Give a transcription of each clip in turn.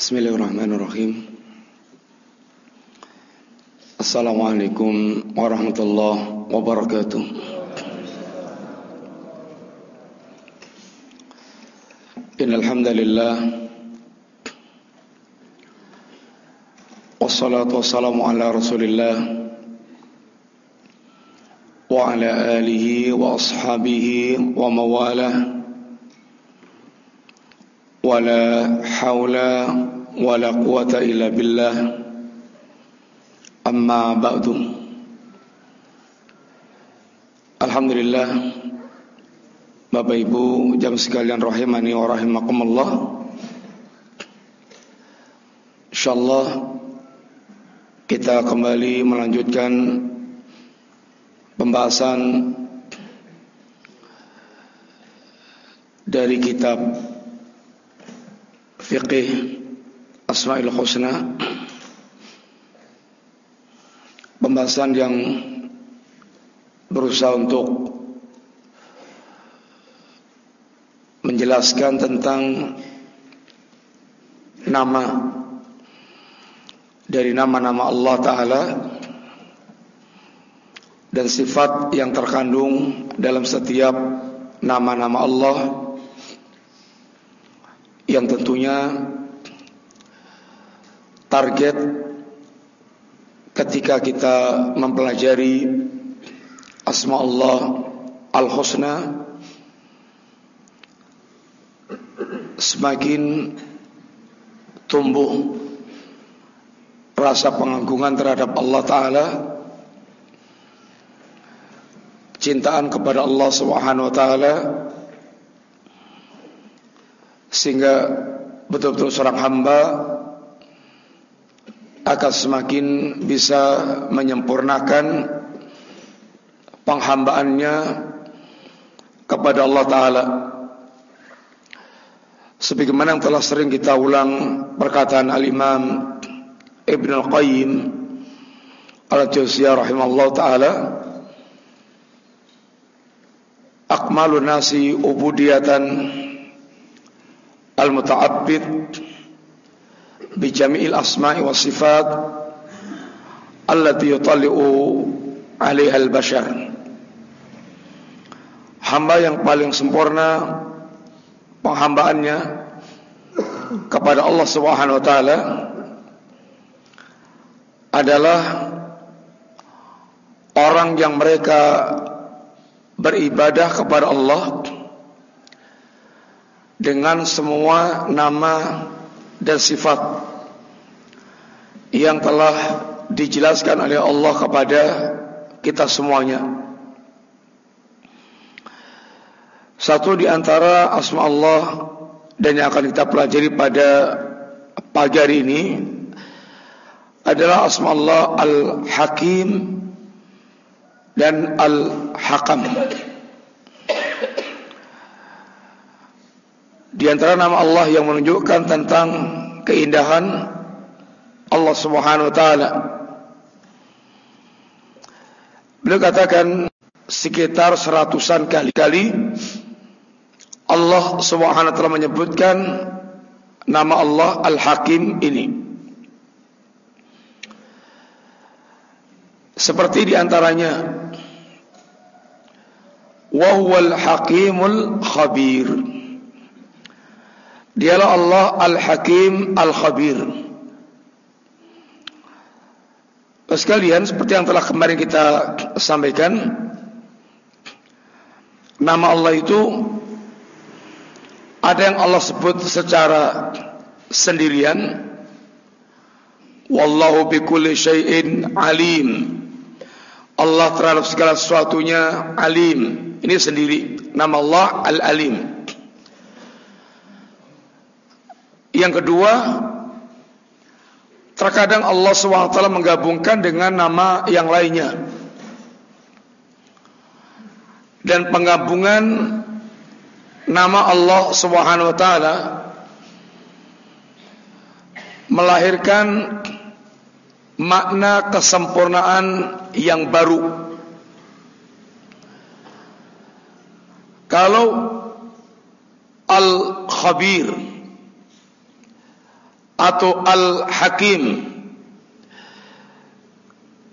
بسم الله الرحمن الرحيم. السلام عليكم ورحمة الله وبركاته. إن الحمد لله والصلاة والسلام على رسول الله وعلى آله وأصحابه ومواله ولا حول ولا قوة إلا بالله أما بعد Alhamdulillah Bapak Ibu jam sekalian rahimani wa rahimakumullah InsyaAllah Kita kembali melanjutkan Pembahasan Dari kitab Fiqih Asma'il Husna. Pembahasan yang berusaha untuk menjelaskan tentang nama dari nama-nama Allah Ta'ala dan sifat yang terkandung dalam setiap nama-nama Allah yang tentunya target ketika kita mempelajari asma Allah al-husna semakin tumbuh rasa pengagungan terhadap Allah taala cintaan kepada Allah Subhanahu wa taala sehingga betul-betul seorang hamba akan semakin bisa menyempurnakan penghambaannya kepada Allah Ta'ala. Sebagaimana yang telah sering kita ulang perkataan Al-Imam Ibn Al-Qayyim Al-Jawziyah rahimahullah ta'ala Akmalun nasi ubudiyatan Al-Muta'abbid bijami'il asma'i wa sifat allati yutalli'u 'alaiha al-bashar. Hamba yang paling sempurna penghambaannya kepada Allah Subhanahu wa taala adalah orang yang mereka beribadah kepada Allah dengan semua nama dan sifat yang telah dijelaskan oleh Allah kepada kita semuanya. Satu di antara asma Allah dan yang akan kita pelajari pada pagi hari ini adalah asma Allah Al-Hakim dan Al-Hakam. Di antara nama Allah yang menunjukkan tentang keindahan Allah Subhanahu wa taala. Beliau katakan sekitar seratusan kali-kali Allah Subhanahu wa taala menyebutkan nama Allah Al-Hakim ini. Seperti di antaranya wa huwal hakimul khabir. Dialah Allah Al-Hakim Al-Khabir. Sekalian seperti yang telah kemarin kita sampaikan Nama Allah itu Ada yang Allah sebut secara sendirian. Wallahu bikulli syai'in alim. Allah terhadap segala sesuatunya alim. Ini sendiri Nama Allah Al-Alim Yang kedua, terkadang Allah SWT menggabungkan dengan nama yang lainnya. Dan penggabungan nama Allah SWT melahirkan makna kesempurnaan yang baru. Kalau Al-Khabir atau Al-Hakim.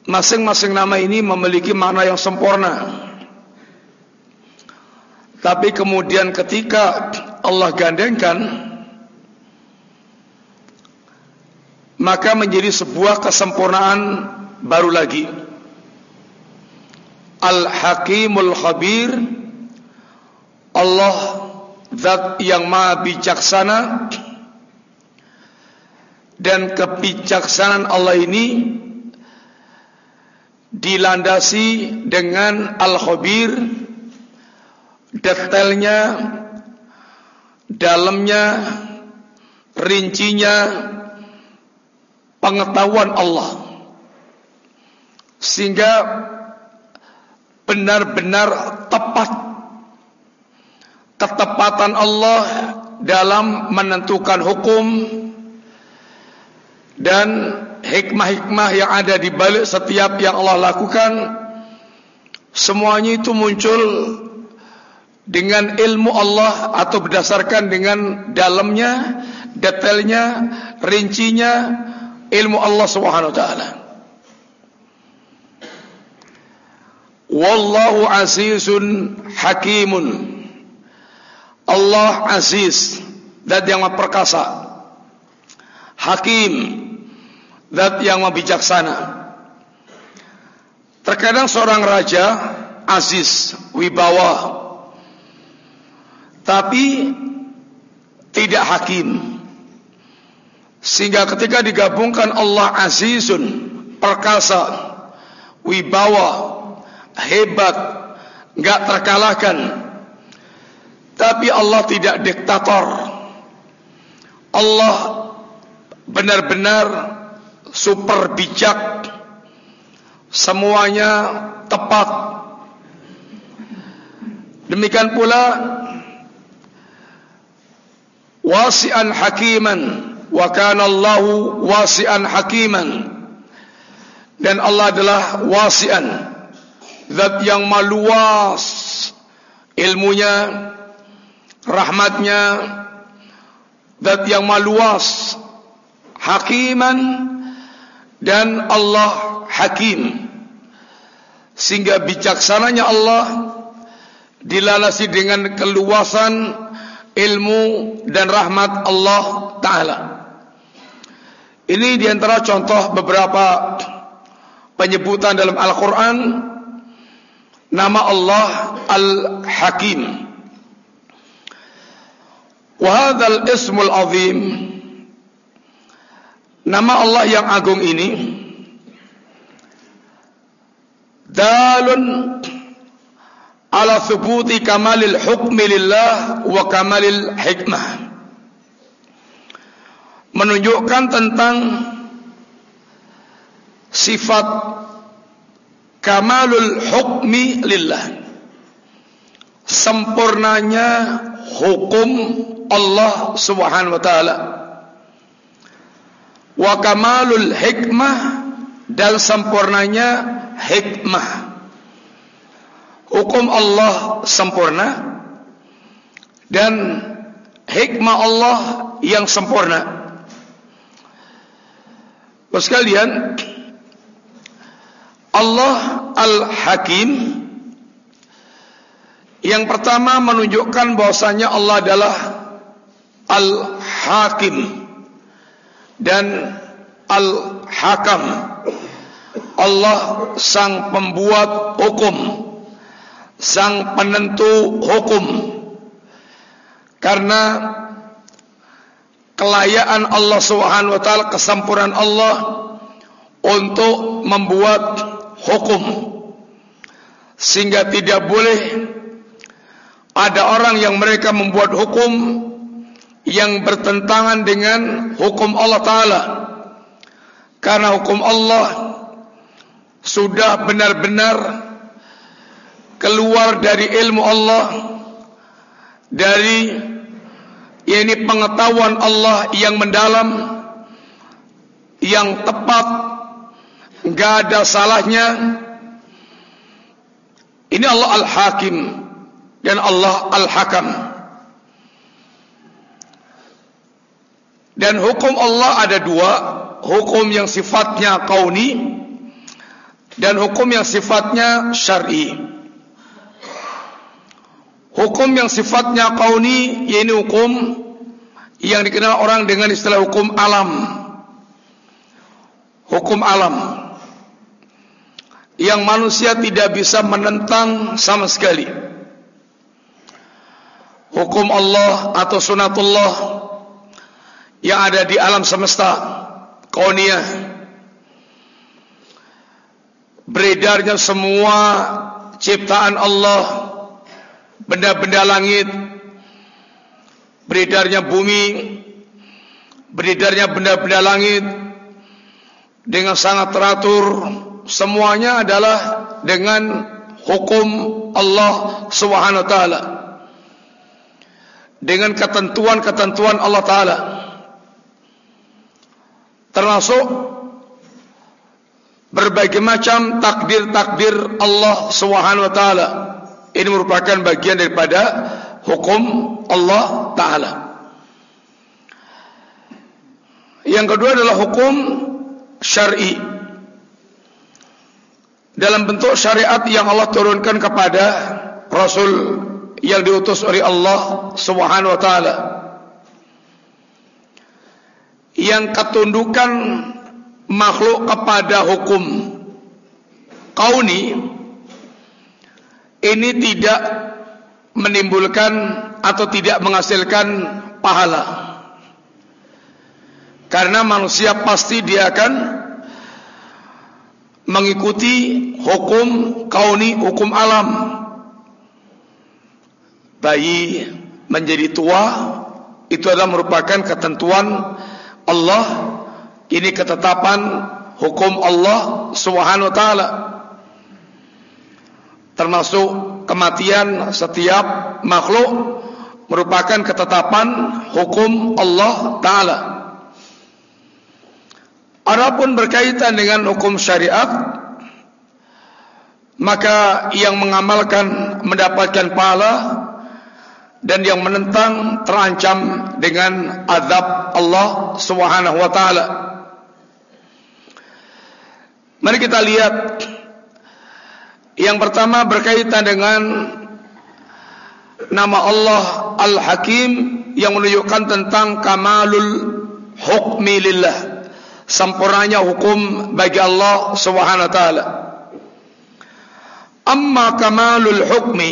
Masing-masing nama ini memiliki makna yang sempurna. Tapi kemudian ketika Allah gandengkan maka menjadi sebuah kesempurnaan baru lagi. Al-Hakimul Khabir Allah zat yang maha bijaksana dan kebijaksanaan Allah ini dilandasi dengan Al-Khabir detailnya dalamnya rincinya pengetahuan Allah. Sehingga benar-benar tepat ketepatan Allah dalam menentukan hukum dan hikmah-hikmah yang ada di balik setiap yang Allah lakukan semuanya itu muncul dengan ilmu Allah atau berdasarkan dengan dalamnya, detailnya, rincinya ilmu Allah Subhanahu wa taala. Wallahu azizun hakimun. Allah aziz, zat yang perkasa. Hakim, zat yang maha bijaksana. Terkadang seorang raja aziz, wibawa, tapi tidak hakim. Sehingga ketika digabungkan Allah azizun perkasa wibawa hebat enggak terkalahkan. Tapi Allah tidak diktator. Allah benar-benar super bijak semuanya tepat. Demikian pula wasi'an hakiman wa kana Allahu wasi'an hakiman. Dan Allah adalah wasi'an zat yang maluas ilmunya rahmatnya zat yang maluas hakiman dan Allah hakim sehingga bijaksananya Allah dilalasi dengan keluasan ilmu dan rahmat Allah Ta'ala. Ini diantara contoh beberapa penyebutan dalam Al-Quran nama Allah Al-Hakim. Wahadal ismul azim nama Allah yang agung ini dalun ala thubuti kamalil hukmi lillah wa kamalil hikmah. Menunjukkan tentang sifat kamalul hukmi lillah. Sempurnanya hukum Allah Subhanahu wa taala wa kamalul hikmah dan sempurnanya hikmah hukum Allah sempurna dan hikmah Allah yang sempurna. Bapak sekalian, Allah Al-Hakim yang pertama menunjukkan bahwasanya Allah adalah Al-Hakim dan Al-Hakam. Allah sang pembuat hukum sang penentu hukum karena kelayaan Allah Subhanahu wa taala kesempurnaan Allah untuk membuat hukum sehingga tidak boleh ada orang yang mereka membuat hukum yang bertentangan dengan hukum Allah taala. Karena hukum Allah sudah benar-benar keluar dari ilmu Allah dari ini pengetahuan Allah yang mendalam yang tepat enggak ada salahnya. Ini Allah Al-Hakim dan Allah Al-Hakam Dan hukum Allah ada dua, hukum yang sifatnya kauni dan hukum yang sifatnya syar'i. Hukum yang sifatnya kauni yaitu hukum yang dikenal orang dengan istilah hukum alam. Hukum alam yang manusia tidak bisa menentang sama sekali hukum Allah atau sunatullah yang ada di alam semesta kauniyah beredarnya semua ciptaan Allah benda-benda langit beredarnya bumi beredarnya benda-benda langit dengan sangat teratur semuanya adalah dengan hukum Allah Subhanahu wa taala. Dengan ketentuan-ketentuan Allah taala. Termasuk berbagai macam takdir-takdir Allah Subhanahu wa taala. Ini merupakan bagian daripada hukum Allah taala. Yang kedua adalah hukum syar'i dalam bentuk syariat yang Allah turunkan kepada Rasul yang diutus oleh Allah Subhanahu wa taala. Yang ketundukan makhluk kepada hukum kauni ini tidak menimbulkan atau tidak menghasilkan pahala. Karena manusia pasti dia akan mengikuti hukum kauni, hukum alam. Bayi menjadi tua itu adalah merupakan ketentuan Allah. Ini ketetapan hukum Allah Subhanahu wa taala. Termasuk kematian setiap makhluk merupakan ketetapan hukum Allah taala. Adapun berkaitan dengan hukum syariat maka yang mengamalkan mendapatkan pahala dan yang menentang terancam dengan azab Allah Subhanahu wa taala. Mari kita lihat yang pertama berkaitan dengan nama Allah Al-Hakim yang menunjukkan tentang kamalul hukmi lillah sempurnanya hukum bagi Allah Subhanahu wa taala. Amma kamalul hukmi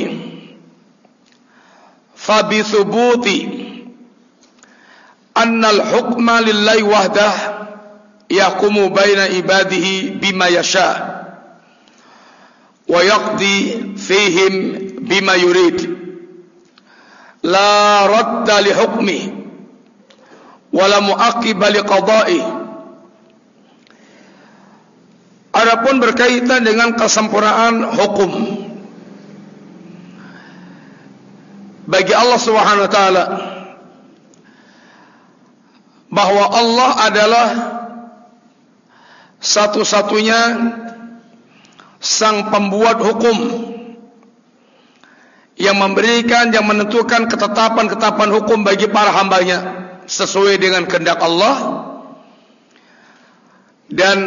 fa bi thubuti anna al hukma lillahi wahdah yahkumu baina ibadihi bima yasha. Wa yaqdi fihim bima yurid. La radda li hukmi. Wala li qada'ihi Adapun berkaitan dengan kesempurnaan hukum bagi Allah Subhanahu wa taala bahwa Allah adalah satu-satunya sang pembuat hukum yang memberikan yang menentukan ketetapan-ketetapan hukum bagi para hambanya sesuai dengan kehendak Allah. Dan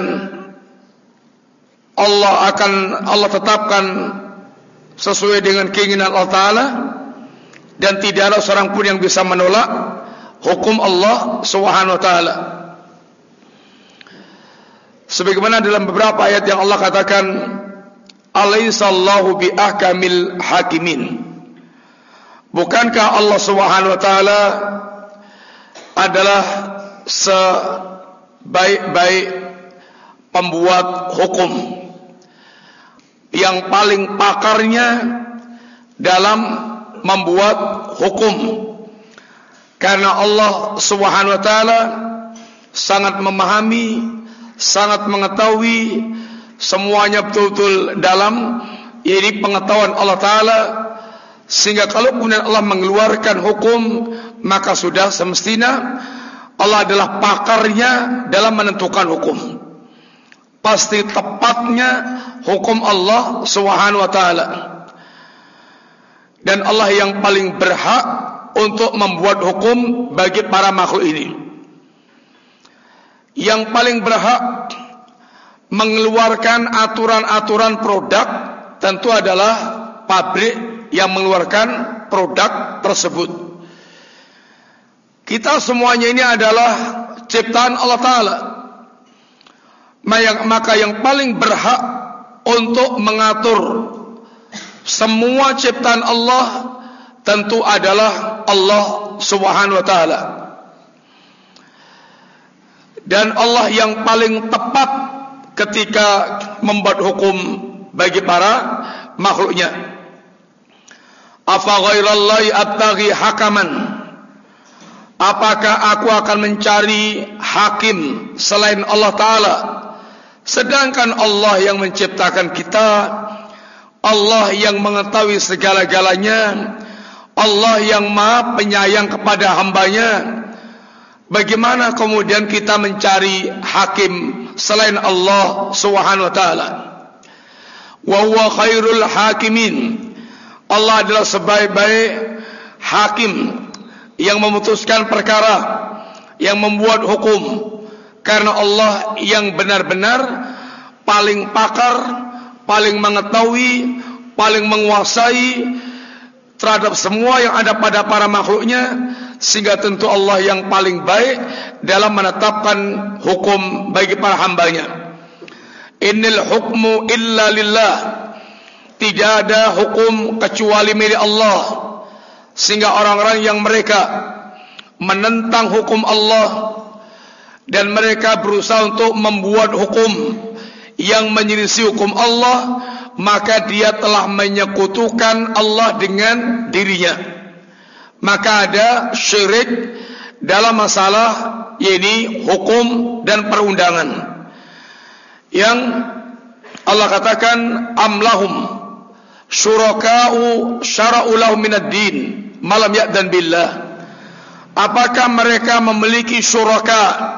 Allah akan Allah tetapkan sesuai dengan keinginan Allah Taala dan tidak ada seorang pun yang bisa menolak hukum Allah Subhanahu Wa Taala. Sebagaimana dalam beberapa ayat yang Allah katakan, Alaihissallahu bi ahkamil hakimin. Bukankah Allah Subhanahu Wa Taala adalah sebaik-baik pembuat hukum? yang paling pakarnya dalam membuat hukum karena Allah Subhanahu wa taala sangat memahami sangat mengetahui semuanya betul-betul dalam ini pengetahuan Allah taala sehingga kalau kemudian Allah mengeluarkan hukum maka sudah semestinya Allah adalah pakarnya dalam menentukan hukum pasti tepatnya hukum Allah Subhanahu wa taala. Dan Allah yang paling berhak untuk membuat hukum bagi para makhluk ini. yang paling berhak mengeluarkan aturan-aturan produk tentu adalah pabrik yang mengeluarkan produk tersebut. Kita semuanya ini adalah ciptaan Allah Ta'ala. Maka yang paling berhak untuk mengatur semua ciptaan Allah tentu adalah Allah Subhanahu wa taala. Dan Allah yang paling tepat ketika membuat hukum bagi para makhluknya. Afa ghairallahi abtaghi hakaman? Apakah aku akan mencari hakim selain Allah Ta'ala Sedangkan Allah yang menciptakan kita Allah yang mengetahui segala-galanya Allah yang maha penyayang kepada hambanya Bagaimana kemudian kita mencari hakim selain Allah Subhanahu wa taala? Wa huwa khairul hakimin. Allah adalah sebaik-baik hakim yang memutuskan perkara yang membuat hukum karena Allah yang benar-benar paling pakar paling mengetahui paling menguasai terhadap semua yang ada pada para makhluknya sehingga tentu Allah yang paling baik dalam menetapkan hukum bagi para hambanya. Innal hukmu illa lillah. Tidak ada hukum kecuali milik Allah. Sehingga orang-orang yang mereka menentang hukum Allah dan mereka berusaha untuk membuat hukum yang menyelisih hukum Allah maka dia telah menyekutukan Allah dengan dirinya. Maka ada syirik dalam masalah ini hukum dan perundangan. Yang Allah katakan amlahum syuraka'u syara'u lahum minad din malam dan billah. Apakah mereka memiliki syuraka?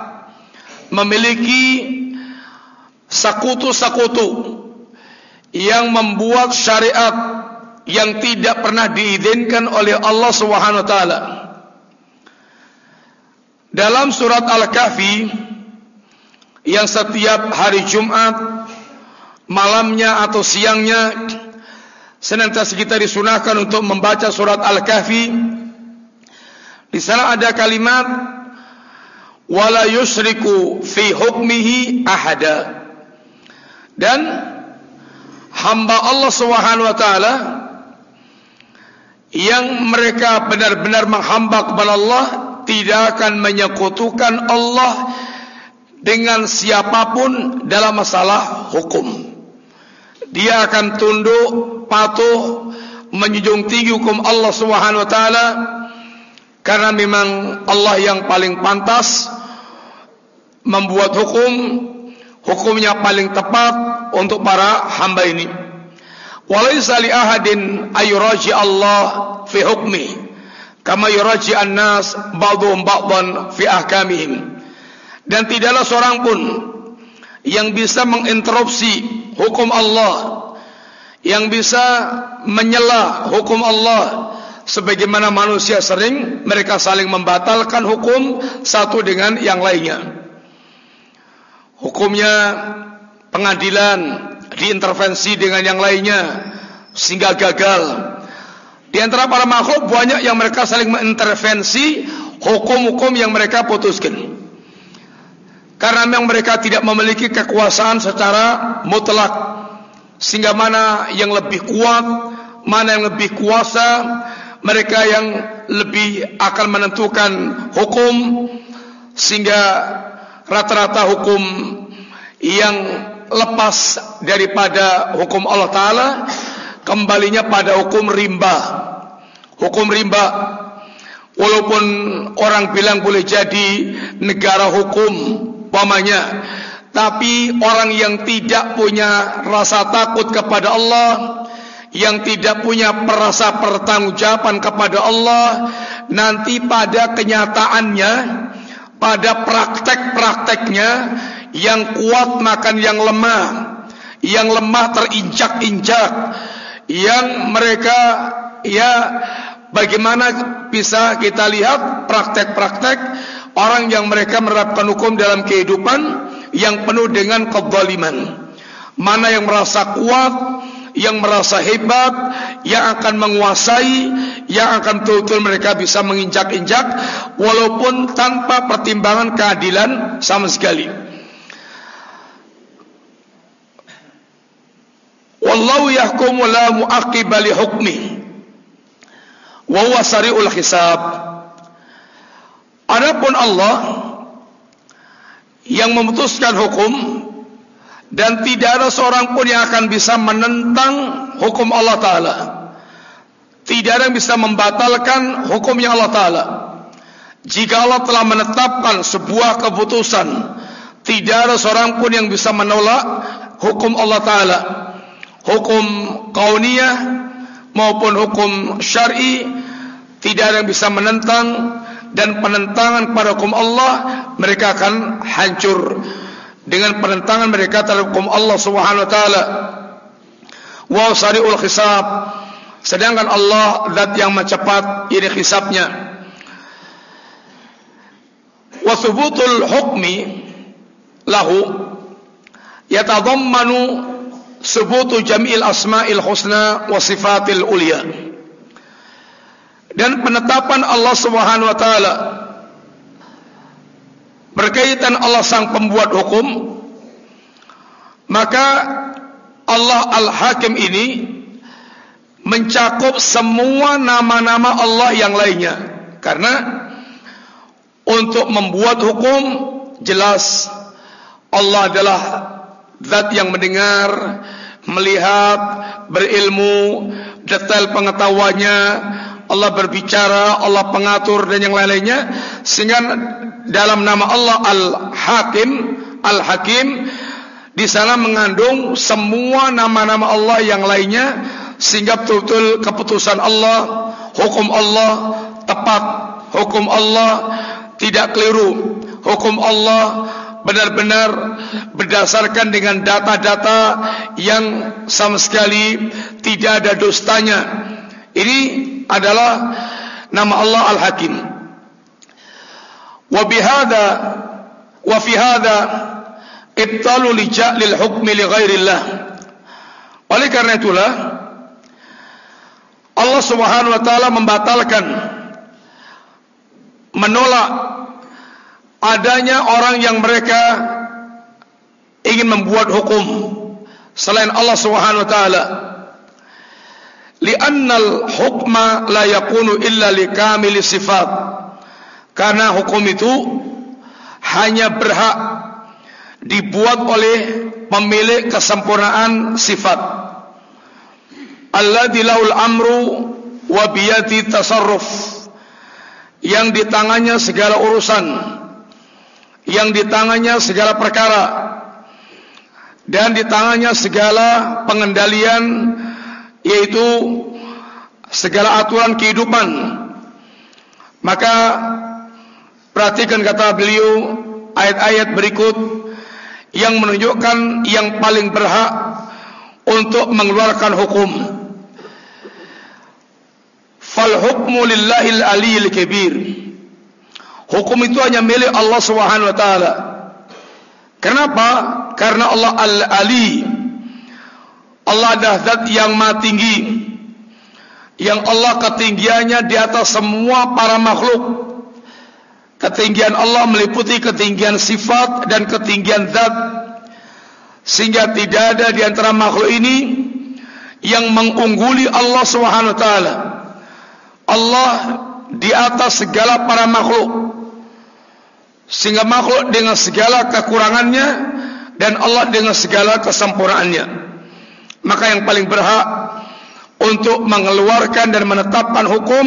Memiliki sakutu-sakutu yang membuat syariat yang tidak pernah diizinkan oleh Allah Subhanahu wa taala dalam surat Al-Kahfi yang setiap hari Jumat malamnya atau siangnya senantiasa kita disunahkan untuk membaca surat Al-Kahfi. Di sana ada kalimat wala yusriku fi hukmihi ahada. Dan hamba Allah Subhanahu wa taala yang mereka benar-benar menghamba kepada Allah tidak akan menyekutukan Allah dengan siapapun dalam masalah hukum. Dia akan tunduk patuh menjunjung tinggi hukum Allah Subhanahu wa taala karena memang Allah yang paling pantas membuat hukum hukumnya paling tepat untuk para hamba ini. Walaysa li ahadin ayuraji Allah fi hukmi kama yuraji an-nas ba'dhum ba'dhan fi ahkamihim. Dan tidaklah seorang pun yang bisa menginterupsi hukum Allah yang bisa menyela hukum Allah sebagaimana manusia sering mereka saling membatalkan hukum satu dengan yang lainnya hukumnya pengadilan diintervensi dengan yang lainnya sehingga gagal. Di antara para makhluk banyak yang mereka saling mengintervensi hukum-hukum yang mereka putuskan. Karena memang mereka tidak memiliki kekuasaan secara mutlak. Sehingga mana yang lebih kuat mana yang lebih kuasa mereka yang lebih akan menentukan hukum. Sehingga rata-rata hukum yang lepas daripada hukum Allah Ta'ala kembalinya pada hukum rimba. Hukum rimba walaupun orang bilang boleh jadi negara hukum umpamanya tapi orang yang tidak punya rasa takut kepada Allah yang tidak punya perasa pertanggungjawaban kepada Allah nanti pada kenyataannya pada praktek-prakteknya yang kuat makan yang lemah yang lemah terinjak-injak yang mereka ya bagaimana bisa kita lihat praktek-praktek orang yang mereka menerapkan hukum dalam kehidupan yang penuh dengan kezaliman. Mana yang merasa kuat, yang merasa hebat, yang akan menguasai, yang akan betul-betul mereka bisa menginjak-injak walaupun tanpa pertimbangan keadilan sama sekali. Wallahu yahkumu la mu'aqqiba li hukmi. Wa huwa sari'ul hisab. Adapun Allah yang memutuskan hukum dan tidak ada seorang pun yang akan bisa menentang hukum Allah Ta'ala. Tidak ada yang bisa membatalkan hukum yang Allah Ta'ala. Jika Allah telah menetapkan sebuah keputusan tidak ada seorang pun yang bisa menolak hukum Allah Ta'ala. Hukum kauniyah maupun hukum syar'i tidak ada yang bisa menentang. Dan penentangan pada hukum Allah mereka akan hancur dengan penentangan mereka terhadap hukum Allah Subhanahu wa taala. Wa sari'ul hisab. Sedangkan Allah zat yang mencepat ini hisabnya. Wa thubutul hukmi lahu yatadammanu subutu jam'il asma'il husna wa sifatil ulia dan penetapan Allah Subhanahu wa taala berkaitan Allah sang pembuat hukum maka Allah Al-Hakim ini mencakup semua nama-nama Allah yang lainnya. Karena untuk membuat hukum jelas Allah adalah zat yang mendengar melihat berilmu detail pengetahuannya Allah berbicara, Allah pengatur dan yang lain-lainnya. Sehingga dalam nama Allah Al-Hakim, Al-Hakim di sana mengandung semua nama-nama Allah yang lainnya sehingga betul-betul keputusan Allah, hukum Allah tepat, hukum Allah tidak keliru, hukum Allah benar-benar berdasarkan dengan data-data yang sama sekali tidak ada dustanya. Ini adalah nama Allah Al-Hakim. Fi hadza ibtalu li ja'lil hukmi li ghairillah. Oleh karena itulah Allah Subhanahu wa taala membatalkan menolak adanya orang yang mereka ingin membuat hukum selain Allah Subhanahu wa taala li'annal hukma la yakunu illa li kamili sifat karena hukum itu hanya berhak dibuat oleh pemilik kesempurnaan sifat. Alladzi laul amru wa biyati tasarruf. Yang di tangannya segala urusan. Yang di tangannya segala perkara. Dan di tangannya segala pengendalian yaitu segala aturan kehidupan. Maka perhatikan kata beliau ayat-ayat berikut yang menunjukkan yang paling berhak untuk mengeluarkan hukum. Fal hukmu lillahil aliyil kabir. Hukum itu hanya milik Allah Subhanahu wa taala. Kenapa? Karena Allah al-ali. Allah adalah zat yang maha tinggi. Yang Allah ketinggiannya di atas semua para makhluk ketinggian Allah meliputi ketinggian sifat dan ketinggian zat. Sehingga tidak ada di antara makhluk ini yang mengungguli Allah Subhanahu wa taala. Allah di atas segala para makhluk. Sehingga makhluk dengan segala kekurangannya dan Allah dengan segala kesempurnaannya. Maka yang paling berhak untuk mengeluarkan dan menetapkan hukum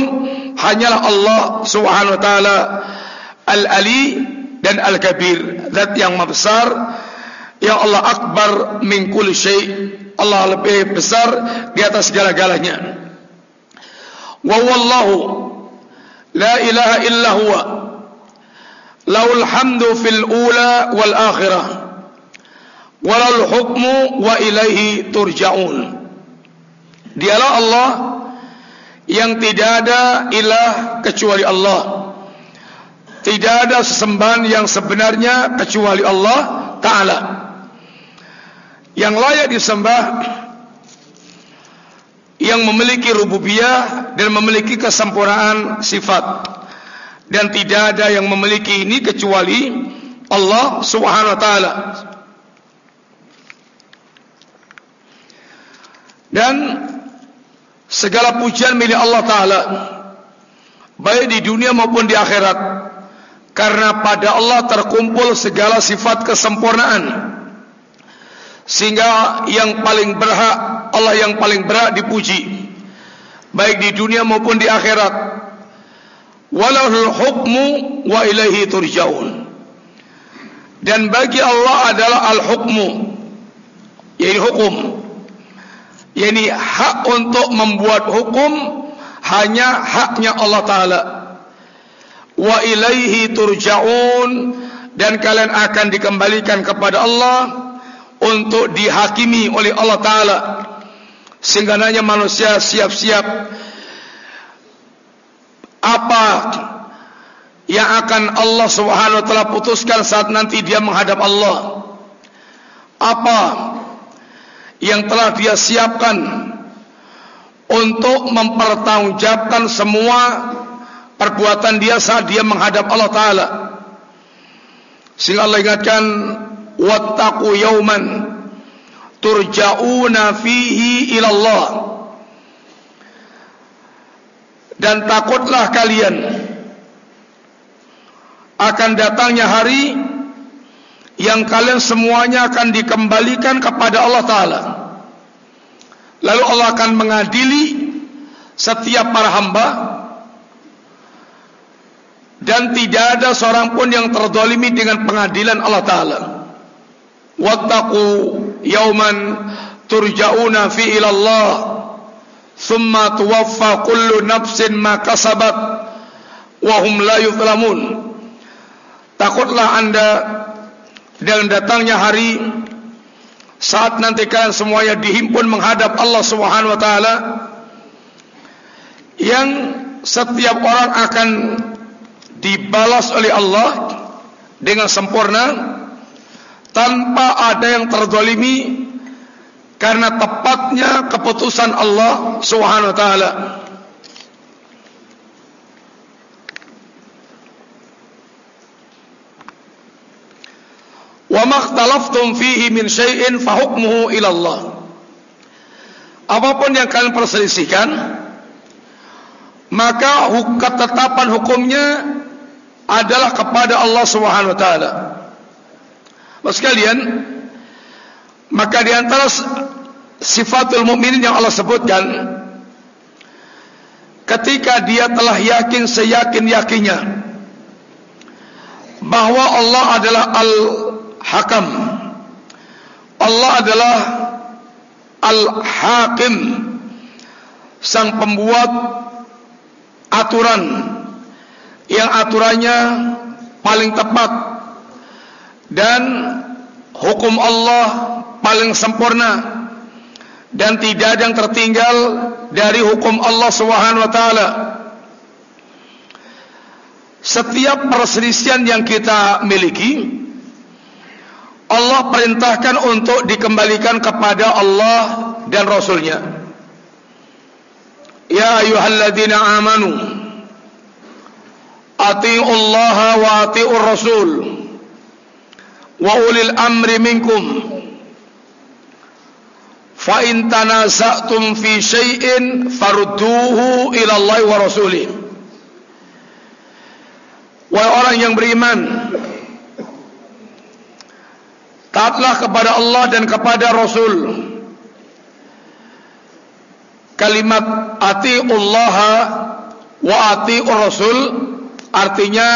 hanyalah Allah Subhanahu wa taala Al-Ali dan Al-Kabir zat yang besar yang Allah akbar min syai. Allah lebih besar di atas segala-galanya. Wa wallahu la ilaha illa huwa. Lahul hamdu fil ula wal akhirah. Walal hukmu wa ilaihi turja'un. Dialah Allah yang tidak ada ilah kecuali Allah tidak ada sesembahan yang sebenarnya kecuali Allah Ta'ala. Yang layak disembah yang memiliki rububiyah dan memiliki kesempurnaan sifat. Dan tidak ada yang memiliki ini kecuali Allah Subhanahu wa taala. Dan segala pujian milik Allah taala baik di dunia maupun di akhirat karena pada Allah terkumpul segala sifat kesempurnaan. Sehingga yang paling berhak Allah yang paling berhak dipuji. Baik di dunia maupun di akhirat. Walahul hukmu wa ilaihi turja'un. Dan bagi Allah adalah al-hukmu yaitu hukum. Yaitu hak untuk membuat hukum hanya haknya Allah Ta'ala wa ilaihi turja'un. Dan kalian akan dikembalikan kepada Allah untuk dihakimi oleh Allah taala. Sehingga nanya manusia siap-siap apa yang akan Allah Subhanahu wa taala putuskan saat nanti dia menghadap Allah. Apa yang telah dia siapkan untuk mempertanggungjawabkan semua perbuatan dia saat dia menghadap Allah Taala. Sehingga Allah ingatkan wattaqu yauman turja'una fihi ila Allah. Dan takutlah kalian akan datangnya hari yang kalian semuanya akan dikembalikan kepada Allah Taala. Lalu Allah akan mengadili setiap para hamba dan tidak ada seorang pun yang terdolimi dengan pengadilan Allah Taala. Wattaqu yauman turja'una fi ila Allah, thumma tuwaffa kullu nafsin ma kasabat wa hum la yuzlamun. Takutlah anda dengan datangnya hari saat nanti kalian semuanya dihimpun menghadap Allah Subhanahu wa taala yang setiap orang akan dibalas oleh Allah dengan sempurna tanpa ada yang terdolimi karena tepatnya keputusan Allah Subhanahu wa taala. Wa makhtalaftum fihi min syai'in fa hukmuhu ila Allah. Apapun yang kalian perselisihkan maka ketetapan hukumnya adalah kepada Allah Subhanahu wa taala. Mas kalian maka di antara sifatul mukminin yang Allah sebutkan ketika dia telah yakin seyakin-yakinnya bahwa Allah adalah Al-Hakam. Allah adalah Al-Hakim sang pembuat aturan yang aturannya paling tepat dan hukum Allah paling sempurna dan tidak ada yang tertinggal dari hukum Allah Subhanahu wa taala. Setiap perselisihan yang kita miliki Allah perintahkan untuk dikembalikan kepada Allah dan Rasulnya. Ya ayyuhalladzina amanu Ati'u Allah wa ati'u Rasul wa ulil amri minkum. Fa in tanaza'tum fi syai'in farudduhu ila Allah wa rasulih Wahai orang yang beriman taatlah kepada Allah dan kepada Rasul. Kalimat ati'ullah wa ati'ur rasul Artinya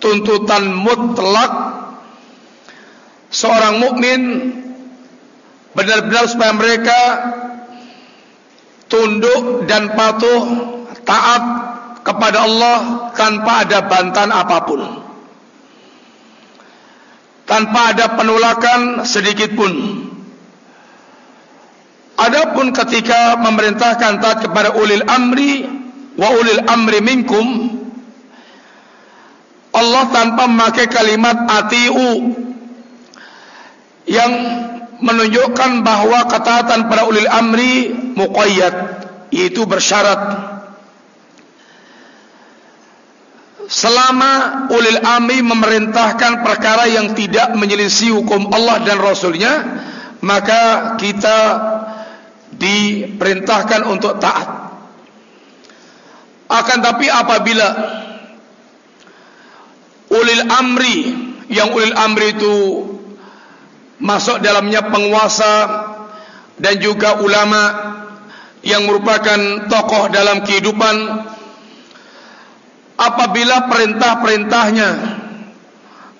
tuntutan mutlak seorang mukmin benar-benar supaya mereka tunduk dan patuh taat kepada Allah tanpa ada bantahan apapun. Tanpa ada penolakan sedikit pun. Adapun ketika memerintahkan taat kepada ulil amri wa ulil amri minkum Allah tanpa memakai kalimat atiu. Yang menunjukkan bahawa ketaatan pada ulil amri muqayyad yaitu bersyarat. Selama ulil amri memerintahkan perkara yang tidak menyelisih hukum Allah dan Rasulnya maka kita diperintahkan untuk taat. Akan tapi apabila ulil amri yang ulil amri itu masuk dalamnya penguasa dan juga ulama yang merupakan tokoh dalam kehidupan. Apabila perintah-perintahnya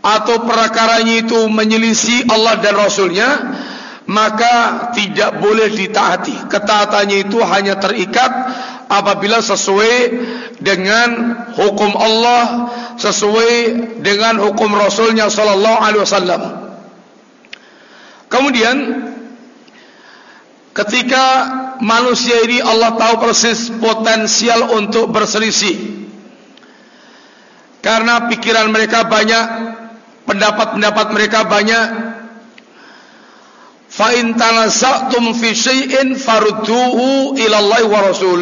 atau perkaranya itu menyelisih Allah dan Rasulnya maka tidak boleh ditaati. Ketaatannya itu hanya terikat apabila sesuai dengan hukum Allah sesuai dengan hukum Rasulnya Sallallahu Alaihi Wasallam kemudian ketika manusia ini Allah tahu persis potensial untuk berselisih karena pikiran mereka banyak, pendapat-pendapat mereka banyak. Fa in tanaza'tum fi syai'in farudduhu ila Allah wa Rasul.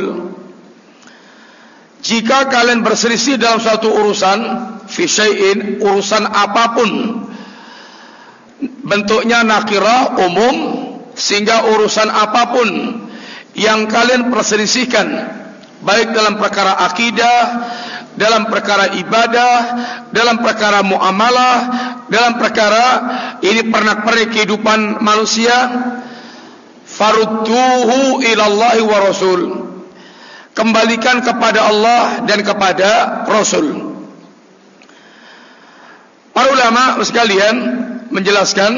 Jika kalian berselisih dalam suatu urusan, fi syai'in, urusan apapun, bentuknya nakirah umum, sehingga urusan apapun yang kalian perselisihkan, baik dalam perkara akidah, dalam perkara ibadah, dalam perkara muamalah, dalam perkara ini pernah pernik kehidupan manusia. Farudduhu ilallahi wa rasul. Kembalikan kepada Allah dan kepada Rasul. Para ulama sekalian menjelaskan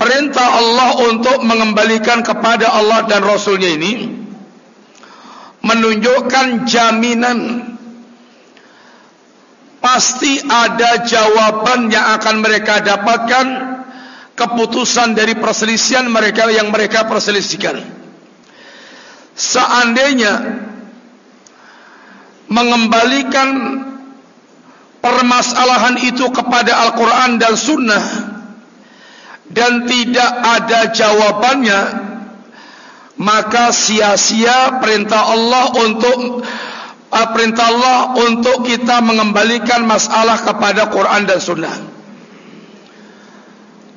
perintah Allah untuk mengembalikan kepada Allah dan Rasulnya ini menunjukkan jaminan pasti ada jawaban yang akan mereka dapatkan keputusan dari perselisihan mereka yang mereka perselisihkan seandainya mengembalikan permasalahan itu kepada Al-Quran dan Sunnah dan tidak ada jawabannya maka sia-sia perintah Allah untuk uh, perintah Allah untuk kita mengembalikan masalah kepada Quran dan Sunnah.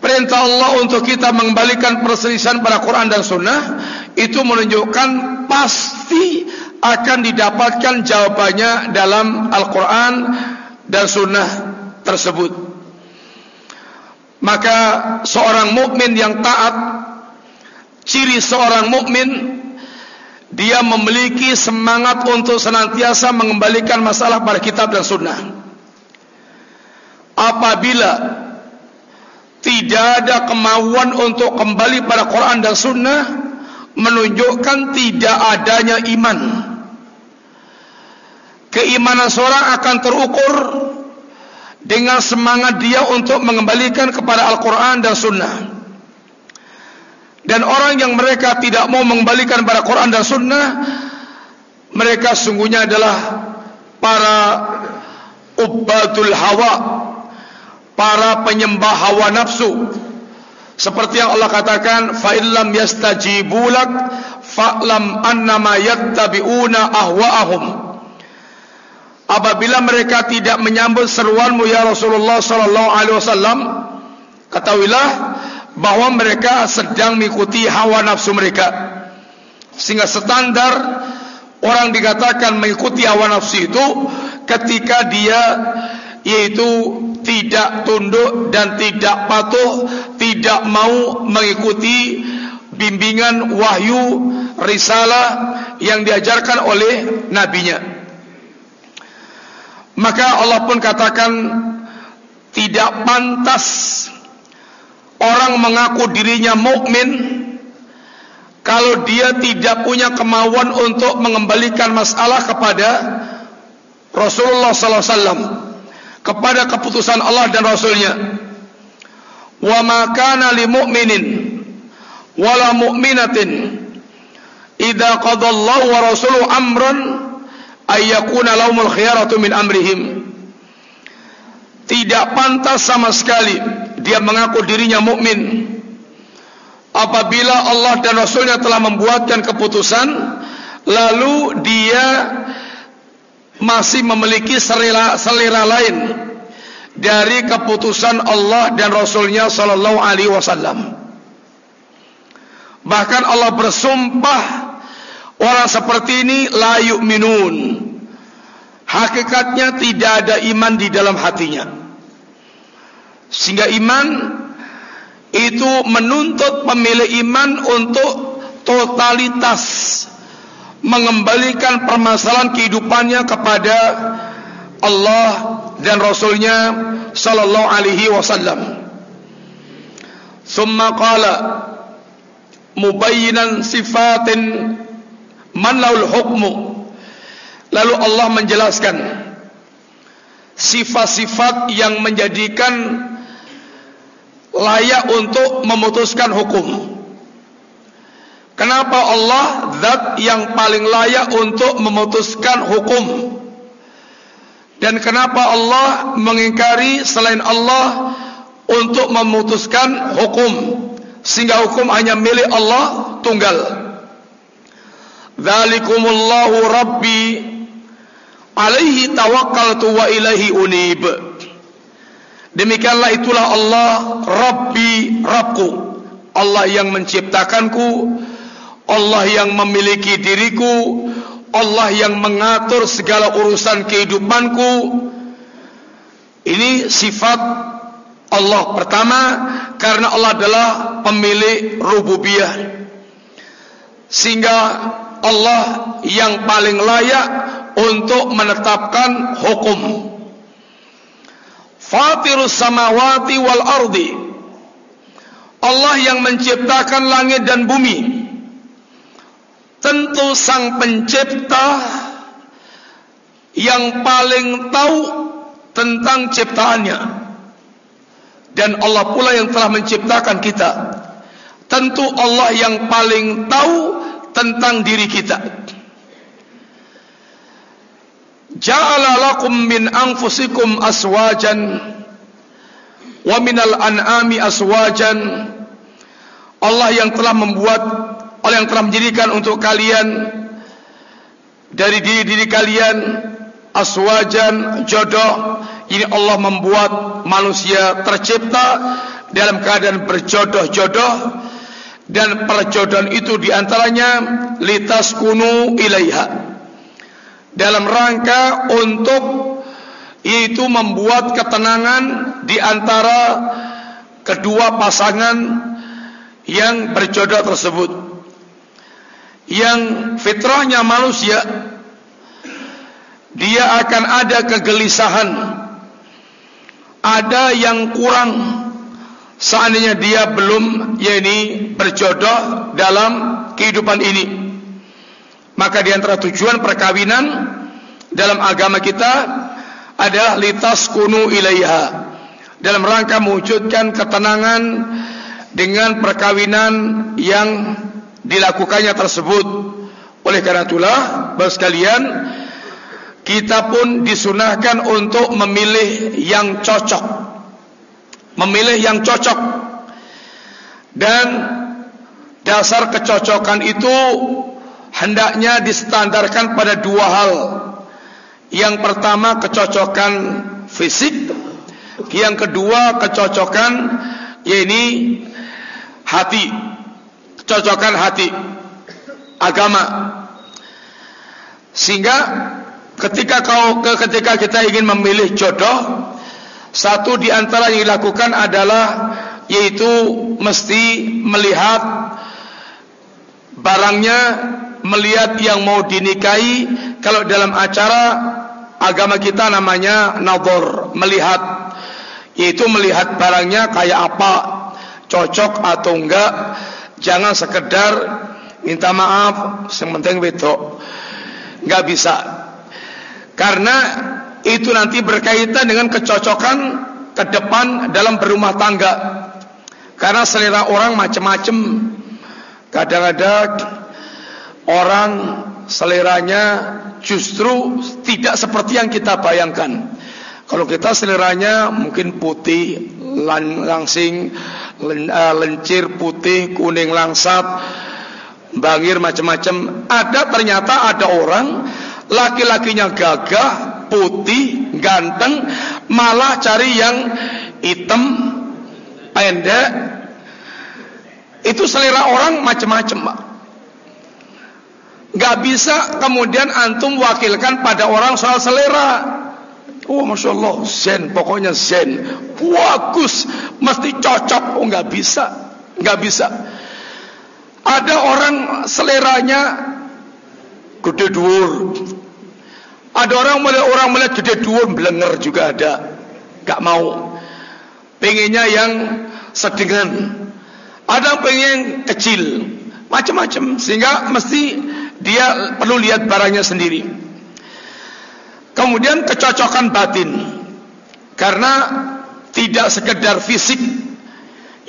Perintah Allah untuk kita mengembalikan perselisihan pada Quran dan Sunnah itu menunjukkan pasti akan didapatkan jawabannya dalam Al-Quran dan Sunnah tersebut. Maka seorang mukmin yang taat ciri seorang mukmin dia memiliki semangat untuk senantiasa mengembalikan masalah pada kitab dan sunnah apabila tidak ada kemauan untuk kembali pada Quran dan sunnah menunjukkan tidak adanya iman. Keimanan seorang akan terukur dengan semangat dia untuk mengembalikan kepada Al-Quran dan sunnah. Dan orang yang mereka tidak mau mengembalikan pada Quran dan Sunnah mereka sungguhnya adalah para ubadul hawa para penyembah hawa nafsu. Seperti yang Allah katakan fa illam yastajibulak fa'lam annama yattabi'una ahwa'ahum. Apabila mereka tidak menyambut seruanmu ya Rasulullah sallallahu alaihi wasallam ketahuilah bahwa mereka sedang mengikuti hawa nafsu mereka. Sehingga standar orang dikatakan mengikuti hawa nafsu itu ketika dia yaitu tidak tunduk dan tidak patuh tidak mau mengikuti bimbingan wahyu risalah yang diajarkan oleh nabinya. Maka Allah pun katakan tidak pantas orang mengaku dirinya mukmin kalau dia tidak punya kemauan untuk mengembalikan masalah kepada Rasulullah sallallahu alaihi wasallam kepada keputusan Allah dan Rasulnya. Wa ma kana lil mu'minin wala mu'minatin idza qada Allah wa rasuluhu amran ay yakuna lahumul khiyaratu min amrihim. Tidak pantas sama sekali dia mengaku dirinya mukmin apabila Allah dan Rasulnya telah membuatkan keputusan lalu dia masih memiliki selera, selera lain dari keputusan Allah dan Rasulnya Sallallahu Alaihi Wasallam. Bahkan Allah bersumpah orang seperti ini layu minun. Hakikatnya tidak ada iman di dalam hatinya. Sehingga iman itu menuntut pemilik iman untuk totalitas mengembalikan permasalahan kehidupannya kepada Allah dan Rasulnya Sallallahu Alaihi Wasallam. Summa qala mubayyinan sifatin man laul hukmu. Lalu Allah menjelaskan sifat-sifat yang menjadikan layak untuk memutuskan hukum. Kenapa Allah zat yang paling layak untuk memutuskan hukum? Dan kenapa Allah mengingkari selain Allah untuk memutuskan hukum? Sehingga hukum hanya milik Allah tunggal. Dzalikumullahu rabbi alaihi tawakkaltu wa ilaihi unib. Demikianlah itulah Allah Rabbi Rabbku. Allah yang menciptakanku, Allah yang memiliki diriku, Allah yang mengatur segala urusan kehidupanku. Ini sifat Allah pertama karena Allah adalah pemilik rububiyah. Sehingga Allah yang paling layak untuk menetapkan hukum. Fatirus samawati wal ardi. Allah yang menciptakan langit dan bumi tentu sang pencipta yang paling tahu tentang ciptaannya. Dan Allah pula yang telah menciptakan kita. Tentu Allah yang paling tahu tentang diri kita. Ja'ala lakum min anfusikum aswajan wa minal an'ami aswajan Allah yang telah membuat Allah yang telah menjadikan untuk kalian dari diri-diri kalian aswajan jodoh ini Allah membuat manusia tercipta dalam keadaan berjodoh-jodoh dan perjodohan itu diantaranya litas kunu ilaiha. Dalam rangka untuk itu membuat ketenangan di antara kedua pasangan yang berjodoh tersebut yang fitrahnya manusia dia akan ada kegelisahan. Ada yang kurang. Seandainya dia belum yakni berjodoh dalam kehidupan ini. Maka di antara tujuan perkawinan dalam agama kita adalah litas kunu ilaiha. Dalam rangka mewujudkan ketenangan dengan perkawinan yang dilakukannya tersebut. Oleh karena itulah bapak sekalian kita pun disunahkan untuk memilih yang cocok. Memilih yang cocok. Dan dasar kecocokan itu hendaknya distandarkan pada dua hal. Yang pertama kecocokan fisik. Yang kedua kecocokan yaitu hati cocokan hati agama. Sehingga ketika kau ketika kita ingin memilih jodoh satu di antara yang dilakukan adalah yaitu mesti melihat barangnya melihat yang mau dinikahi. Kalau dalam acara agama kita namanya nador melihat. Yaitu melihat barangnya kayak apa cocok atau enggak Jangan sekedar minta maaf, sementing wedok. Enggak bisa. Karena itu nanti berkaitan dengan kecocokan ke depan dalam berumah tangga. Karena selera orang macam-macam. Kadang-kadang orang seleranya justru tidak seperti yang kita bayangkan. Kalau kita seleranya mungkin putih, lan, langsing, lencir, putih, kuning langsat, bangir macam-macam. Ada ternyata ada orang laki-lakinya gagah, putih, ganteng, malah cari yang hitam, pendek. Itu selera orang macam-macam, Pak. Gak bisa kemudian antum wakilkan pada orang soal selera. Oh masya Allah, zen, pokoknya zen, bagus, mesti cocok. Oh nggak bisa, nggak bisa. Ada orang seleranya gede dur. Ada orang melihat orang melihat gede dur, belenger juga ada. Gak mau. Pengennya yang sedengan. Ada pengen kecil, macam-macam. Sehingga mesti dia perlu lihat barangnya sendiri. Kemudian kecocokan batin. Karena tidak sekedar fisik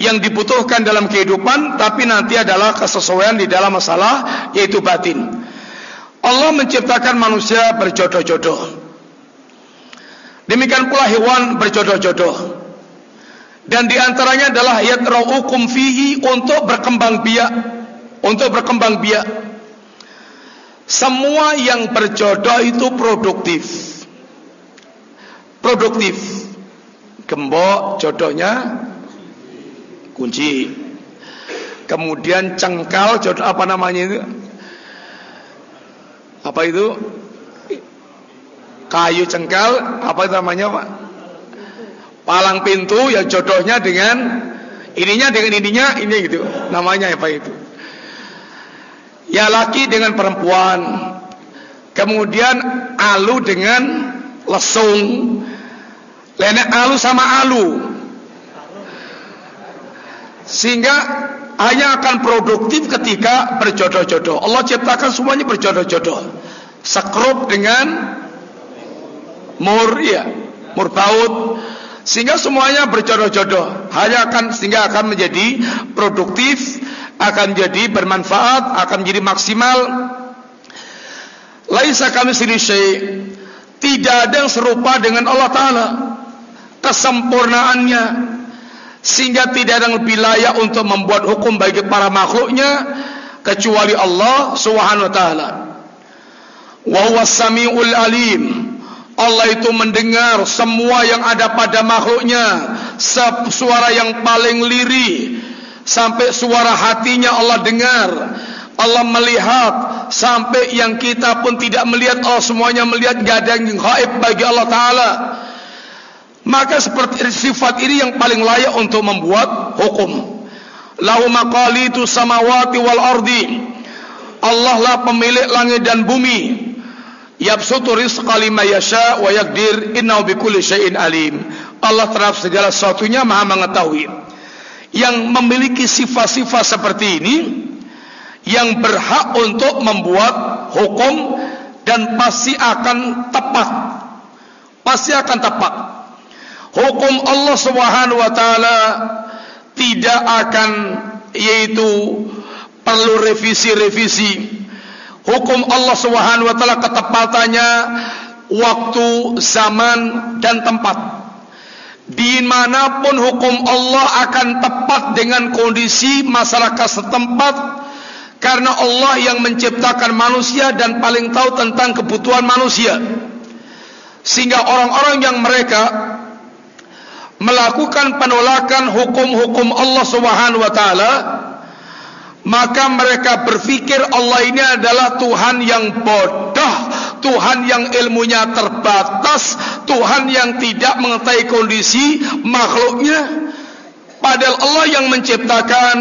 yang dibutuhkan dalam kehidupan tapi nanti adalah kesesuaian di dalam masalah yaitu batin. Allah menciptakan manusia berjodoh-jodoh. Demikian pula hewan berjodoh-jodoh. Dan di antaranya adalah yatraukum fihi untuk berkembang biak, untuk berkembang biak. Semua yang berjodoh itu produktif. Produktif. Gembok jodohnya kunci. Kemudian cengkal jodoh apa namanya itu? Apa itu? Kayu cengkal apa itu namanya, Pak? Palang pintu yang jodohnya dengan ininya dengan ininya ini gitu. Namanya apa itu? Ya laki dengan perempuan Kemudian alu dengan lesung Lenek alu sama alu Sehingga hanya akan produktif ketika berjodoh-jodoh Allah ciptakan semuanya berjodoh-jodoh Sekrup dengan Mur ya Mur baut Sehingga semuanya berjodoh-jodoh Hanya akan sehingga akan menjadi produktif akan jadi bermanfaat, akan menjadi maksimal. Laisa kami sini syai. Tidak ada yang serupa dengan Allah Taala. Kesempurnaannya sehingga tidak ada yang lebih layak untuk membuat hukum bagi para makhluknya kecuali Allah Subhanahu wa taala. Wa huwas samiul alim. Allah itu mendengar semua yang ada pada makhluknya, suara yang paling lirih sampai suara hatinya Allah dengar Allah melihat sampai yang kita pun tidak melihat Allah semuanya melihat ada yang gaib bagi Allah Ta'ala maka seperti sifat ini yang paling layak untuk membuat hukum. Lahu maqalitu samawati wal ardi. Allah lah pemilik langit dan bumi. Yabsutu rizqa lima yasha wa yakdir innahu bikulli syai'in alim. Allah terhadap segala sesuatunya maha mengetahui. Yang memiliki sifat-sifat seperti ini yang berhak untuk membuat hukum dan pasti akan tepat. Pasti akan tepat hukum Allah Subhanahu wa taala tidak akan yaitu perlu revisi-revisi. Hukum Allah Subhanahu wa taala ketepatannya waktu zaman dan tempat. Di manapun hukum Allah akan tepat dengan kondisi masyarakat setempat karena Allah yang menciptakan manusia dan paling tahu tentang kebutuhan manusia. Sehingga orang-orang yang mereka melakukan penolakan hukum-hukum Allah Subhanahu wa taala maka mereka berfikir Allah ini adalah Tuhan yang bodoh Tuhan yang ilmunya terbatas, Tuhan yang tidak mengetahui kondisi makhluknya. Padahal Allah yang menciptakan,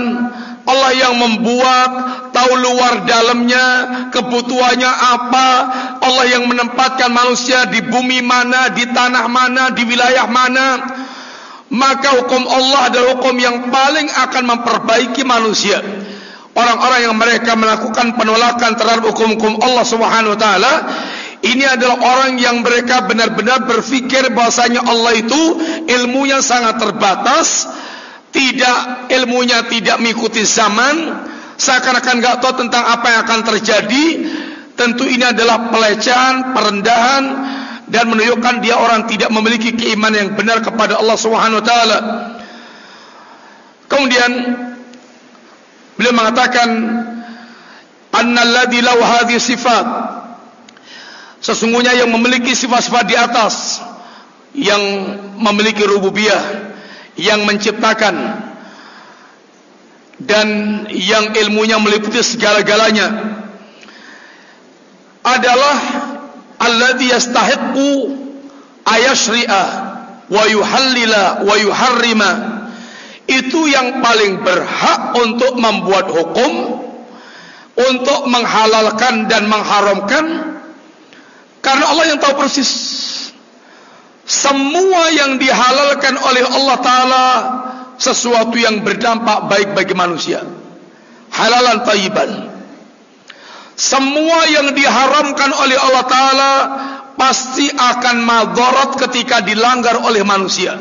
Allah yang membuat, tahu luar dalamnya, kebutuhannya apa, Allah yang menempatkan manusia di bumi mana, di tanah mana, di wilayah mana. Maka hukum Allah adalah hukum yang paling akan memperbaiki manusia. Orang-orang yang mereka melakukan penolakan terhadap hukum-hukum Allah Subhanahu wa taala ini adalah orang yang mereka benar-benar berfikir bahasanya Allah itu ilmunya sangat terbatas, tidak ilmunya tidak mengikuti zaman, seakan-akan enggak tahu tentang apa yang akan terjadi. Tentu ini adalah pelecehan, perendahan dan menunjukkan dia orang tidak memiliki keimanan yang benar kepada Allah Subhanahu wa taala. Kemudian beliau mengatakan annalladzi lahu hadhihi sifat sesungguhnya yang memiliki sifat-sifat di atas yang memiliki rububiyah yang menciptakan dan yang ilmunya meliputi segala-galanya adalah alladhi yastahiqqu ayashri'a wa yuhallila wa yuharrima itu yang paling berhak untuk membuat hukum untuk menghalalkan dan mengharamkan. Karena Allah yang tahu persis. Semua yang dihalalkan oleh Allah taala sesuatu yang berdampak baik bagi manusia. Halalan tayyiban semua yang diharamkan oleh Allah Ta'ala pasti akan madarat ketika dilanggar oleh manusia.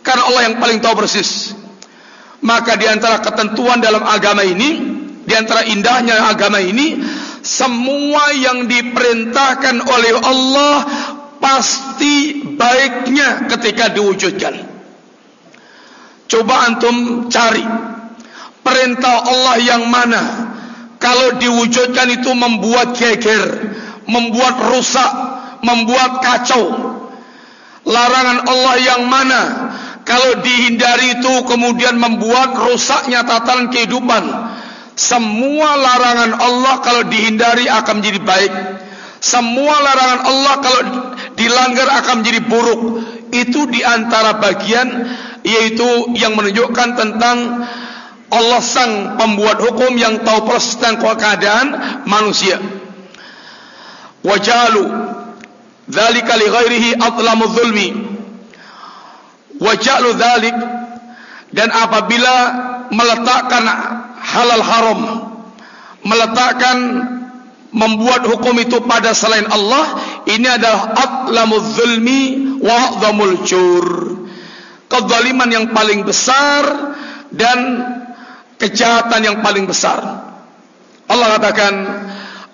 Karena Allah yang paling tahu persis. Maka di antara ketentuan dalam agama ini, di antara indahnya agama ini, semua yang diperintahkan oleh Allah pasti baiknya ketika diwujudkan. Coba antum cari perintah Allah yang mana kalau diwujudkan itu membuat geger, membuat rusak, membuat kacau. Larangan Allah yang mana? Kalau dihindari itu kemudian membuat rusaknya tatanan kehidupan. Semua larangan Allah kalau dihindari akan menjadi baik. Semua larangan Allah kalau dilanggar akan menjadi buruk. Itu diantara bagian yaitu yang menunjukkan tentang Allah sang pembuat hukum yang tahu proses dan keadaan manusia. Wajalu dzalika li ghairihi atlamu dzulmi. Wajalu dzalik dan apabila meletakkan halal haram meletakkan membuat hukum itu pada selain Allah ini adalah atlamu dzulmi wa a'dhamul jur. Kezaliman yang paling besar dan kejahatan yang paling besar. Allah katakan,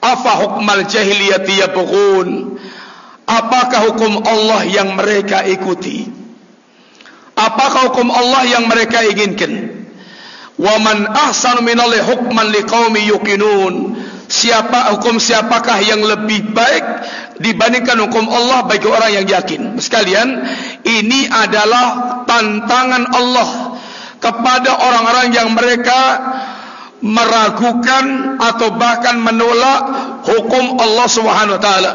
"Afa hukmal jahiliyati yabghun?" Apakah hukum Allah yang mereka ikuti? Apakah hukum Allah yang mereka inginkan? Wa man ahsanu minallahi hukman liqaumi yuqinun? Siapa hukum siapakah yang lebih baik dibandingkan hukum Allah bagi orang yang yakin? Sekalian, ini adalah tantangan Allah kepada orang-orang yang mereka meragukan atau bahkan menolak hukum Allah Subhanahu wa taala.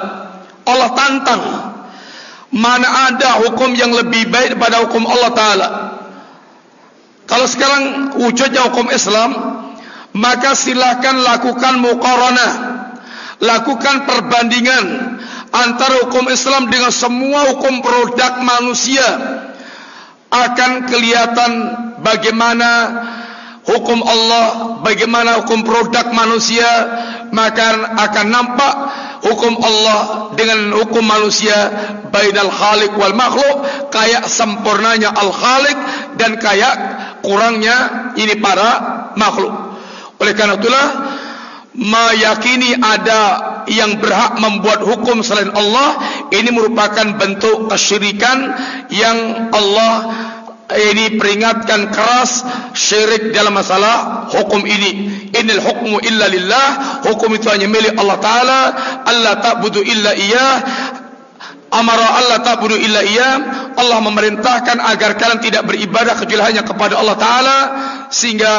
Allah tantang mana ada hukum yang lebih baik daripada hukum Allah taala. Kalau sekarang wujudnya hukum Islam, maka silakan lakukan muqaranah. Lakukan perbandingan antara hukum Islam dengan semua hukum produk manusia akan kelihatan bagaimana hukum Allah, bagaimana hukum produk manusia, maka akan nampak hukum Allah dengan hukum manusia bainal khaliq wal makhluk kayak sempurnanya al khaliq dan kayak kurangnya ini para makhluk. Oleh karena itulah meyakini ada yang berhak membuat hukum selain Allah ini merupakan bentuk kesyirikan yang Allah ini peringatkan keras syirik dalam masalah hukum ini. Inil hukmu illa lillah. Hukum itu hanya milik Allah Ta'ala. Allah ta'budu illa iyah amara Allah ta'budu illa iyah Allah memerintahkan agar kalian tidak beribadah kecuali hanya kepada Allah Ta'ala. Sehingga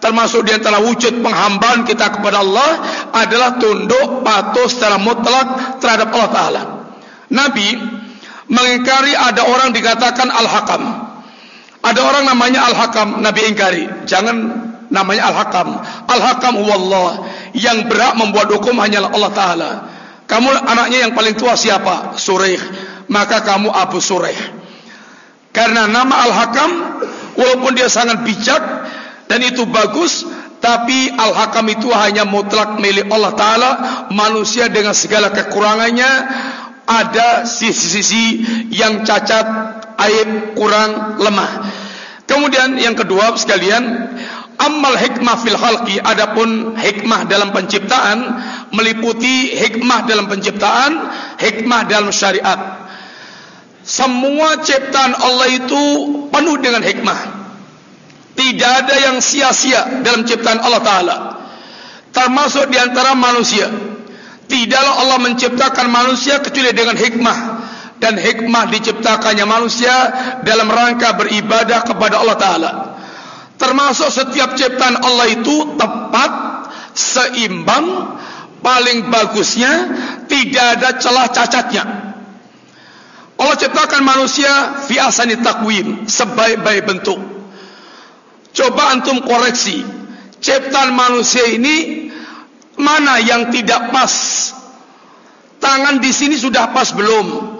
termasuk di antara wujud penghambaan kita kepada Allah adalah tunduk patuh secara mutlak terhadap Allah Ta'ala. Nabi mengingkari ada orang dikatakan Al-Hakam. Ada orang namanya Al-Hakam, Nabi ingkari. Jangan namanya Al-Hakam. Al-Hakam Allah yang berhak membuat hukum hanyalah Allah Ta'ala. Kamu anaknya yang paling tua siapa? Surih. Maka kamu Abu Surih. Karena nama Al-Hakam, walaupun dia sangat bijak, dan itu bagus tapi al-hakam itu hanya mutlak milik Allah taala manusia dengan segala kekurangannya ada sisi-sisi yang cacat aib kurang lemah kemudian yang kedua sekalian amal hikmah fil khalqi adapun hikmah dalam penciptaan meliputi hikmah dalam penciptaan hikmah dalam syariat. Semua ciptaan Allah itu penuh dengan hikmah. Tidak ada yang sia-sia dalam ciptaan Allah Ta'ala. Termasuk di antara manusia. Tidaklah Allah menciptakan manusia kecuali dengan hikmah. Dan hikmah diciptakannya manusia dalam rangka beribadah kepada Allah Ta'ala. Termasuk setiap ciptaan Allah itu tepat, seimbang, paling bagusnya, tidak ada celah cacatnya. Allah ciptakan manusia fi asani takwim sebaik-baik bentuk. Coba antum koreksi ciptaan manusia ini mana yang tidak pas? Tangan di sini sudah pas belum?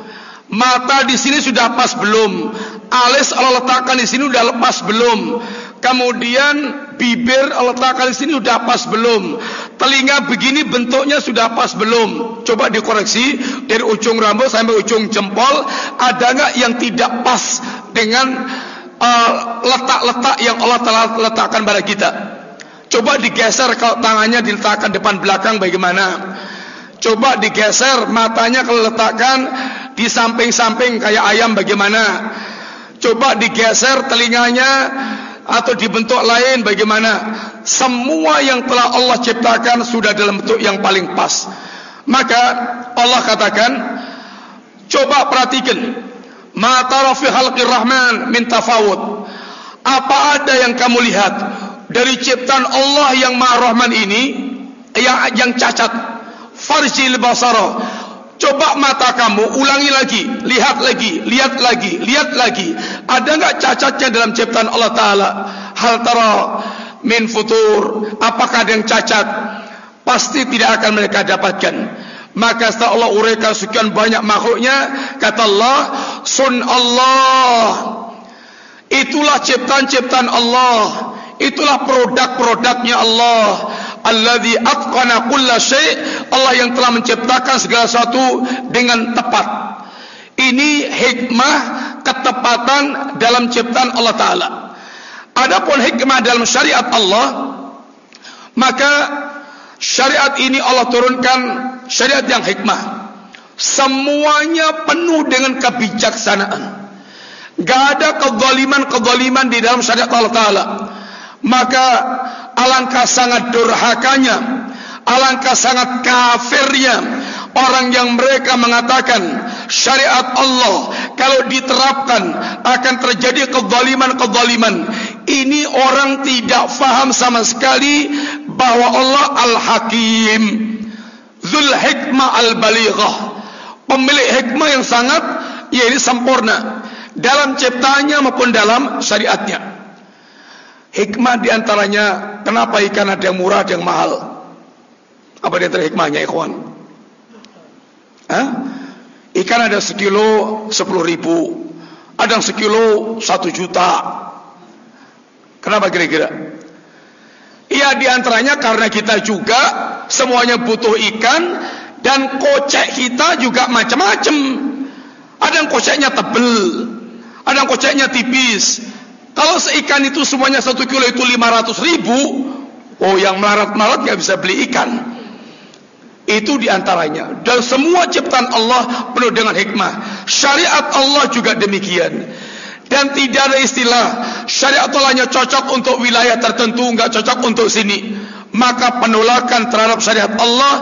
Mata di sini sudah pas belum? Alis Allah letakkan di sini sudah lepas belum? Kemudian bibir Allah letakkan di sini sudah pas belum? Telinga begini bentuknya sudah pas belum? Coba dikoreksi dari ujung rambut sampai ujung jempol ada enggak yang tidak pas dengan uh, letak-letak uh, yang Allah telah letakkan pada kita? Coba digeser kalau tangannya diletakkan depan belakang bagaimana? Coba digeser matanya kalau letakkan di samping-samping kayak ayam bagaimana? Coba digeser telinganya atau dibentuk lain bagaimana? Semua yang telah Allah ciptakan sudah dalam bentuk yang paling pas. Maka Allah katakan coba perhatikan. Ma tara fi khalqir rahman min tafawud. Apa ada yang kamu lihat dari ciptaan Allah yang Maha Rahman ini yang yang cacat farjil basara Coba mata kamu ulangi lagi, lihat lagi, lihat lagi, lihat lagi. Ada enggak cacatnya dalam ciptaan Allah Taala? Hal tara min futur. Apakah ada yang cacat? Pasti tidak akan mereka dapatkan. Maka setelah Allah uraikan sekian banyak makhluknya, kata Allah, sun Allah. Itulah ciptaan-ciptaan Allah. Itulah produk-produknya Allah. Alladhi atqana kulla syai' Allah yang telah menciptakan segala sesuatu dengan tepat. Ini hikmah ketepatan dalam ciptaan Allah taala. Adapun hikmah dalam syariat Allah maka syariat ini Allah turunkan syariat yang hikmah. Semuanya penuh dengan kebijaksanaan. Gak ada kezaliman-kezaliman di dalam syariat Allah Ta'ala Maka alangkah sangat durhakanya alangkah sangat kafirnya orang yang mereka mengatakan syariat Allah kalau diterapkan akan terjadi kezaliman-kezaliman. Ini orang tidak faham sama sekali bahwa Allah Al-Hakim Zul Hikmah Al-Balighah. Pemilik hikmah yang sangat ya ini sempurna dalam ciptanya maupun dalam syariatnya Hikmah diantaranya kenapa ikan ada yang murah, ada yang mahal. Apa di antara hikmahnya, ikhwan? Hah? Ikan ada sekilo sepuluh ribu, ada yang sekilo satu juta. Kenapa kira-kira? Iya diantaranya karena kita juga semuanya butuh ikan dan kocek kita juga macam-macam. Ada yang koceknya tebel, ada yang koceknya tipis, kalau seikan itu semuanya satu kilo itu lima ratus ribu, oh yang melarat-melarat nggak bisa beli ikan. Itu diantaranya. Dan semua ciptaan Allah penuh dengan hikmah. Syariat Allah juga demikian. Dan tidak ada istilah syariat Allah hanya cocok untuk wilayah tertentu, nggak cocok untuk sini. Maka penolakan terhadap syariat Allah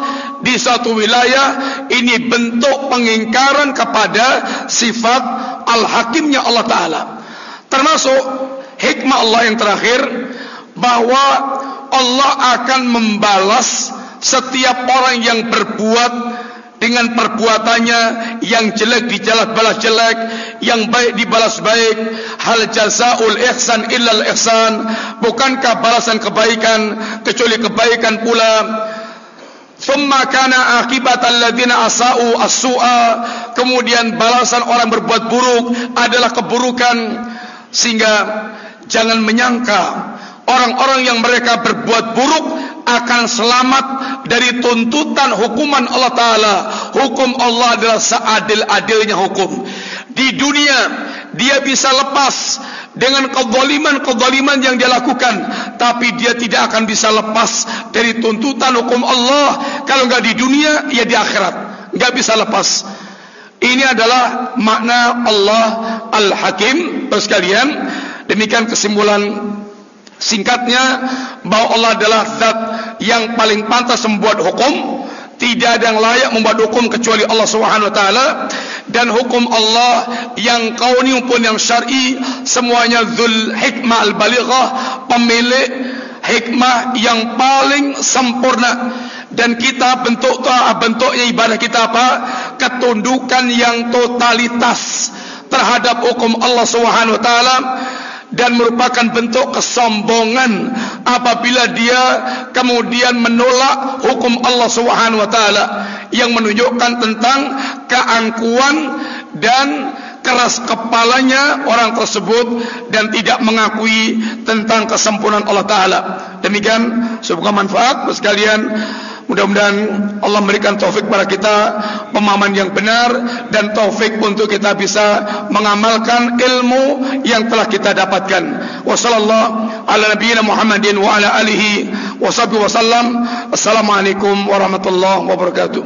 di suatu wilayah ini bentuk pengingkaran kepada sifat al-hakimnya Allah Taala. Termasuk hikmah Allah yang terakhir bahwa Allah akan membalas setiap orang yang berbuat dengan perbuatannya yang jelek dijalas balas jelek yang baik dibalas baik. Hal jazaul ihsan illal ihsan. Bukankah balasan kebaikan kecuali kebaikan pula? Thumma kana akibat alladziina asau as-su'a. Kemudian balasan orang berbuat buruk adalah keburukan sehingga jangan menyangka orang-orang yang mereka berbuat buruk akan selamat dari tuntutan hukuman Allah Ta'ala. Hukum Allah adalah seadil-adilnya hukum. Di dunia dia bisa lepas dengan kezaliman-kezaliman yang dia lakukan. Tapi dia tidak akan bisa lepas dari tuntutan hukum Allah. Kalau enggak di dunia ya di akhirat. Enggak bisa lepas. Ini adalah makna Allah Al-Hakim. Terus kalian, demikian kesimpulan singkatnya bahwa Allah adalah zat yang paling pantas membuat hukum. Tidak ada yang layak membuat hukum kecuali Allah Subhanahu taala dan hukum Allah yang kauni pun yang syar'i semuanya zul hikmah al balighah pemilik hikmah yang paling sempurna. Dan kita bentuk bentuknya ibadah kita apa? Ketundukan yang totalitas terhadap hukum Allah Subhanahu wa taala dan merupakan bentuk kesombongan apabila dia kemudian menolak hukum Allah Subhanahu wa taala yang menunjukkan tentang keangkuhan dan keras kepalanya orang tersebut dan tidak mengakui tentang kesempurnaan Allah taala. Demikian semoga manfaat sekalian. Mudah-mudahan Allah memberikan taufik kepada kita pemahaman yang benar dan taufik untuk kita bisa mengamalkan ilmu yang telah kita dapatkan. Wassallallahu ala nabiyina Muhammadin wa ala alihi wa sahbihi wasallam. Assalamualaikum warahmatullahi wabarakatuh.